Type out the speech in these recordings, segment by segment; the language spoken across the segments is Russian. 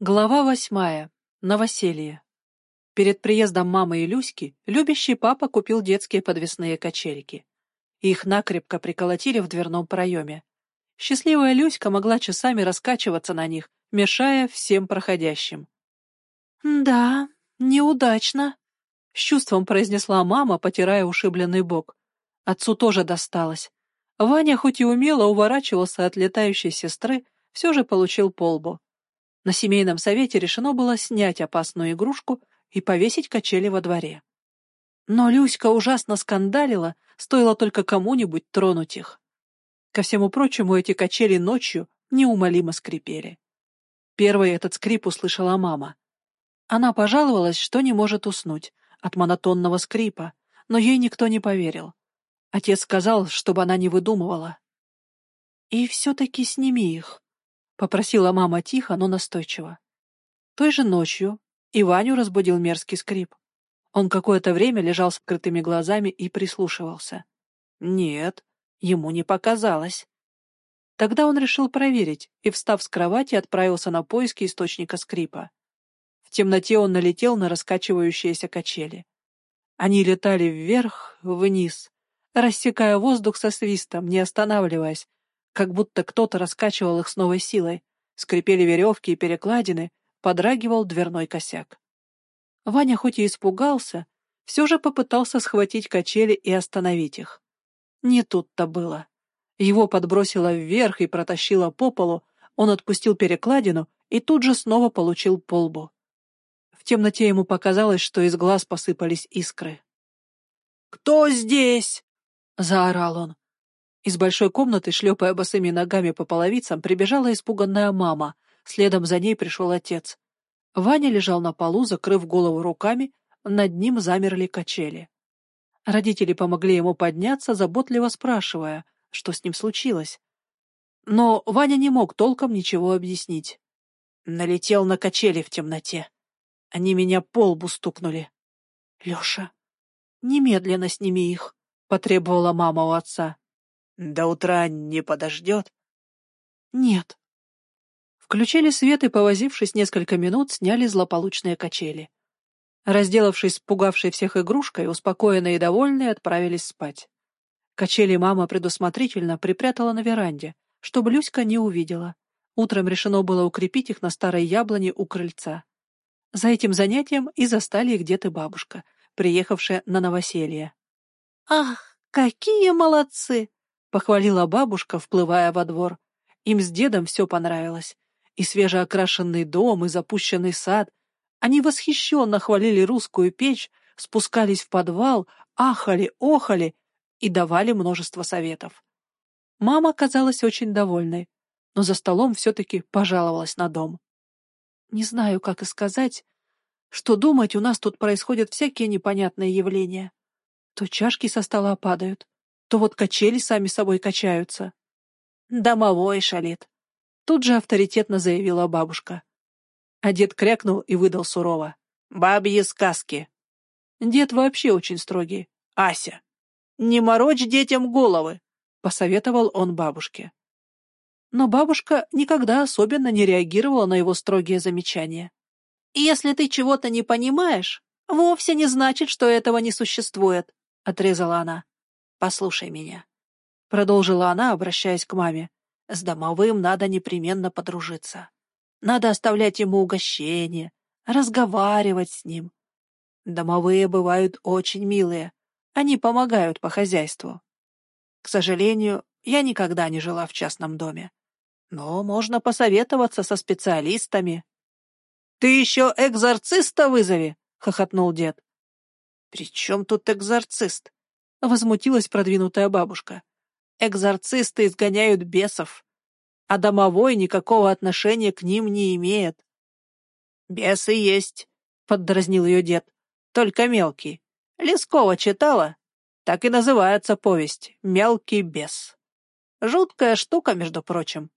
Глава восьмая. Новоселье. Перед приездом мамы и Люськи любящий папа купил детские подвесные качельки. Их накрепко приколотили в дверном проеме. Счастливая Люська могла часами раскачиваться на них, мешая всем проходящим. «Да, неудачно», — с чувством произнесла мама, потирая ушибленный бок. Отцу тоже досталось. Ваня хоть и умело уворачивался от летающей сестры, все же получил полбу. На семейном совете решено было снять опасную игрушку и повесить качели во дворе. Но Люська ужасно скандалила, стоило только кому-нибудь тронуть их. Ко всему прочему, эти качели ночью неумолимо скрипели. Первый этот скрип услышала мама. Она пожаловалась, что не может уснуть от монотонного скрипа, но ей никто не поверил. Отец сказал, чтобы она не выдумывала. «И все-таки сними их», — попросила мама тихо, но настойчиво. Той же ночью Иваню разбудил мерзкий скрип. Он какое-то время лежал с открытыми глазами и прислушивался. Нет, ему не показалось. Тогда он решил проверить и, встав с кровати, отправился на поиски источника скрипа. В темноте он налетел на раскачивающиеся качели. Они летали вверх, вниз, рассекая воздух со свистом, не останавливаясь, как будто кто-то раскачивал их с новой силой. Скрипели веревки и перекладины, подрагивал дверной косяк. Ваня хоть и испугался, все же попытался схватить качели и остановить их. Не тут-то было. Его подбросило вверх и протащило по полу, он отпустил перекладину и тут же снова получил полбу. В темноте ему показалось, что из глаз посыпались искры. «Кто здесь?» — заорал он. Из большой комнаты, шлепая босыми ногами по половицам, прибежала испуганная мама. Следом за ней пришел отец. Ваня лежал на полу, закрыв голову руками, над ним замерли качели. Родители помогли ему подняться, заботливо спрашивая, что с ним случилось. Но Ваня не мог толком ничего объяснить. Налетел на качели в темноте. Они меня по лбу стукнули. — Леша, немедленно сними их, — потребовала мама у отца. До утра не подождет? Нет. Включили свет и, повозившись несколько минут, сняли злополучные качели. Разделавшись с пугавшей всех игрушкой, успокоенные и довольные, отправились спать. Качели мама предусмотрительно припрятала на веранде, чтобы Люська не увидела. Утром решено было укрепить их на старой яблоне у крыльца. За этим занятием и застали их дед и бабушка, приехавшие на новоселье. «Ах, какие молодцы!» — похвалила бабушка, вплывая во двор. Им с дедом все понравилось. И свежеокрашенный дом, и запущенный сад. Они восхищенно хвалили русскую печь, спускались в подвал, ахали, охали и давали множество советов. Мама казалась очень довольной, но за столом все-таки пожаловалась на дом. Не знаю, как и сказать, что думать, у нас тут происходят всякие непонятные явления. То чашки со стола падают, то вот качели сами собой качаются. Домовой шалит. Тут же авторитетно заявила бабушка. А дед крякнул и выдал сурово. Бабьи сказки. Дед вообще очень строгий. Ася, не морочь детям головы, посоветовал он бабушке. Но бабушка никогда особенно не реагировала на его строгие замечания. «Если ты чего-то не понимаешь, вовсе не значит, что этого не существует», — отрезала она. «Послушай меня», — продолжила она, обращаясь к маме. «С домовым надо непременно подружиться. Надо оставлять ему угощение, разговаривать с ним. Домовые бывают очень милые, они помогают по хозяйству. К сожалению, я никогда не жила в частном доме. Но можно посоветоваться со специалистами». «Ты еще экзорциста вызови!» — хохотнул дед. «При чем тут экзорцист?» — возмутилась продвинутая бабушка. «Экзорцисты изгоняют бесов, а домовой никакого отношения к ним не имеет». «Бесы есть», — поддразнил ее дед, — «только мелкий. Лескова читала? Так и называется повесть «Мелкий бес». Жуткая штука, между прочим.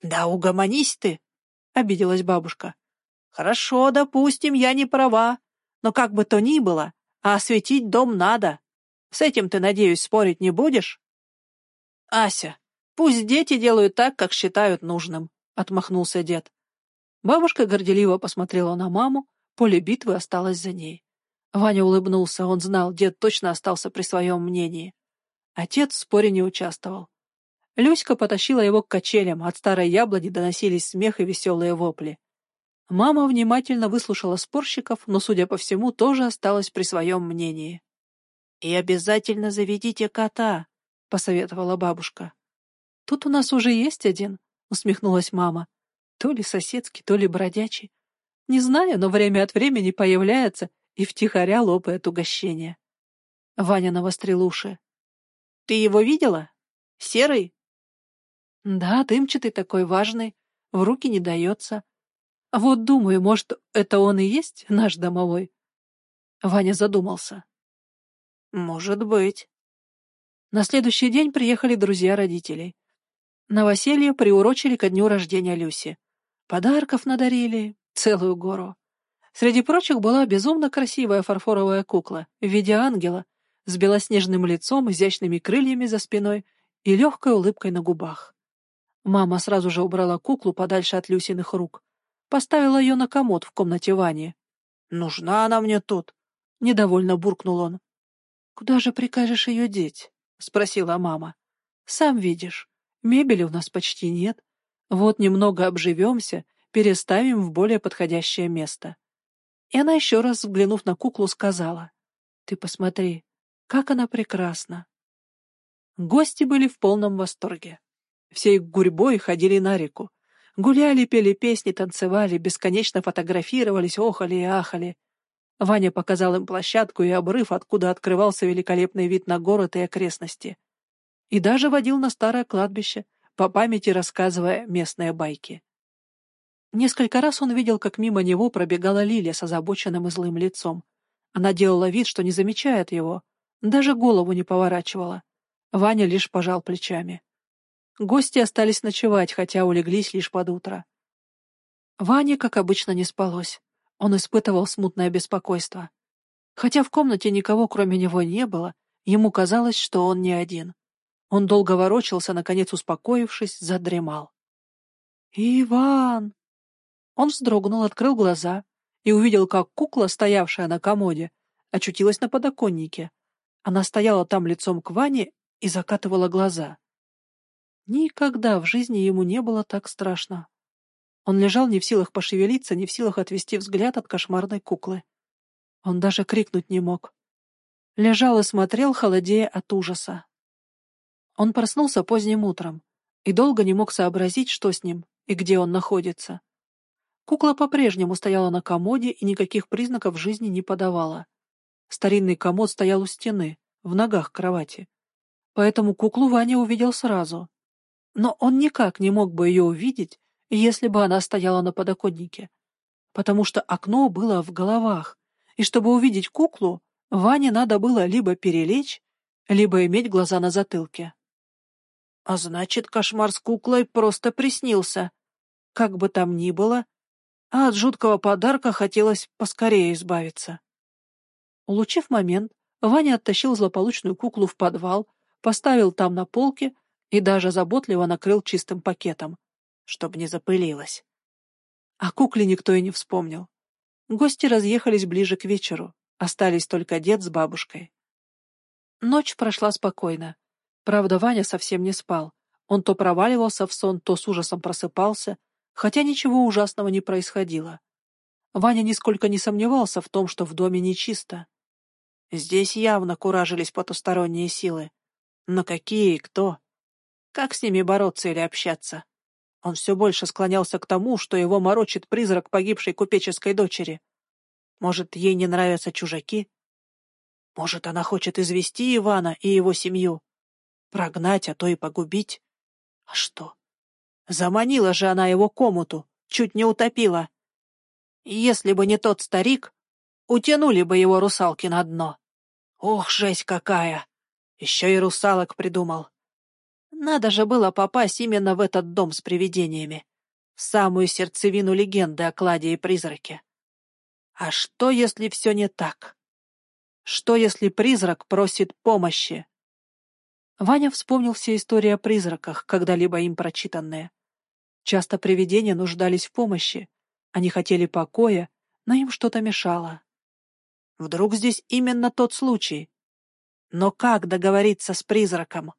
«Да угомонись ты», — обиделась бабушка. «Хорошо, допустим, я не права, но как бы то ни было, а осветить дом надо. С этим ты, надеюсь, спорить не будешь? Ася, пусть дети делают так, как считают нужным, отмахнулся дед. Бабушка горделиво посмотрела на маму, поле битвы осталось за ней. Ваня улыбнулся, он знал, дед точно остался при своем мнении. Отец в споре не участвовал. Люська потащила его к качелям, от старой яблони доносились смех и веселые вопли. Мама внимательно выслушала спорщиков, но, судя по всему, тоже осталась при своем мнении. «И обязательно заведите кота», — посоветовала бабушка. «Тут у нас уже есть один», — усмехнулась мама. «То ли соседский, то ли бродячий. Не знаю, но время от времени появляется и втихаря лопает угощение». Ваня навострил уши. «Ты его видела? Серый?» «Да, дымчатый такой важный, в руки не дается. Вот думаю, может, это он и есть наш домовой?» Ваня задумался. «Может быть». На следующий день приехали друзья родителей. Новоселье приурочили ко дню рождения Люси. Подарков надарили, целую гору. Среди прочих была безумно красивая фарфоровая кукла в виде ангела с белоснежным лицом, изящными крыльями за спиной и легкой улыбкой на губах. Мама сразу же убрала куклу подальше от Люсиных рук. Поставила ее на комод в комнате Вани. «Нужна она мне тут!» — недовольно буркнул он. «Куда же прикажешь ее деть?» — спросила мама. «Сам видишь, Мебели у нас почти нет. Вот немного обживемся, переставим в более подходящее место. И она еще раз, взглянув на куклу, сказала, «Ты посмотри, как она прекрасна!» Гости были в полном восторге. Всей гурьбой ходили на реку. Гуляли, пели песни, танцевали, бесконечно фотографировались, охали и ахали. Ваня показал им площадку и обрыв, откуда открывался великолепный вид на город и окрестности и даже водил на старое кладбище, по памяти рассказывая местные байки. Несколько раз он видел, как мимо него пробегала Лилия с озабоченным и злым лицом. Она делала вид, что не замечает его, даже голову не поворачивала. Ваня лишь пожал плечами. Гости остались ночевать, хотя улеглись лишь под утро. Ване, как обычно, не спалось. Он испытывал смутное беспокойство. Хотя в комнате никого, кроме него, не было, ему казалось, что он не один. Он долго ворочался, наконец успокоившись, задремал. «Иван!» Он вздрогнул, открыл глаза и увидел, как кукла, стоявшая на комоде, очутилась на подоконнике. Она стояла там лицом к Ване и закатывала глаза. Никогда в жизни ему не было так страшно. Он лежал не в силах пошевелиться, не в силах отвести взгляд от кошмарной куклы. Он даже крикнуть не мог. Лежал и смотрел, холодея от ужаса. Он проснулся поздним утром и долго не мог сообразить, что с ним и где он находится. Кукла по-прежнему стояла на комоде и никаких признаков жизни не подавала. Старинный комод стоял у стены, в ногах кровати. Поэтому куклу Ваня увидел сразу. Но он никак не мог бы ее увидеть, если бы она стояла на подоконнике. Потому что окно было в головах, и чтобы увидеть куклу, Ване надо было либо перелечь, либо иметь глаза на затылке. А значит, кошмар с куклой просто приснился. Как бы там ни было, а от жуткого подарка хотелось поскорее избавиться. Улучив момент, Ваня оттащил злополучную куклу в подвал, поставил там на полке и даже заботливо накрыл чистым пакетом, чтобы не запылилась. О кукле никто и не вспомнил. Гости разъехались ближе к вечеру, остались только дед с бабушкой. Ночь прошла спокойно. Правда, Ваня совсем не спал. Он то проваливался в сон, то с ужасом просыпался, хотя ничего ужасного не происходило. Ваня нисколько не сомневался в том, что в доме нечисто. Здесь явно куражились потусторонние силы. Но какие и кто? Как с ними бороться или общаться? Он все больше склонялся к тому, что его морочит призрак погибшей купеческой дочери. Может, ей не нравятся чужаки? Может, она хочет извести Ивана и его семью? Прогнать, а то и погубить. А что? Заманила же она его комнату, чуть не утопила. Если бы не тот старик, утянули бы его русалки на дно. Ох, жесть какая! Еще и русалок придумал. Надо же было попасть именно в этот дом с привидениями, в самую сердцевину легенды о кладе и призраке. А что, если все не так? Что, если призрак просит помощи? Ваня вспомнил все истории о призраках, когда-либо им прочитанные. Часто привидения нуждались в помощи, Они хотели покоя, но им что-то мешало. Вдруг здесь именно тот случай? Но как договориться с призраком?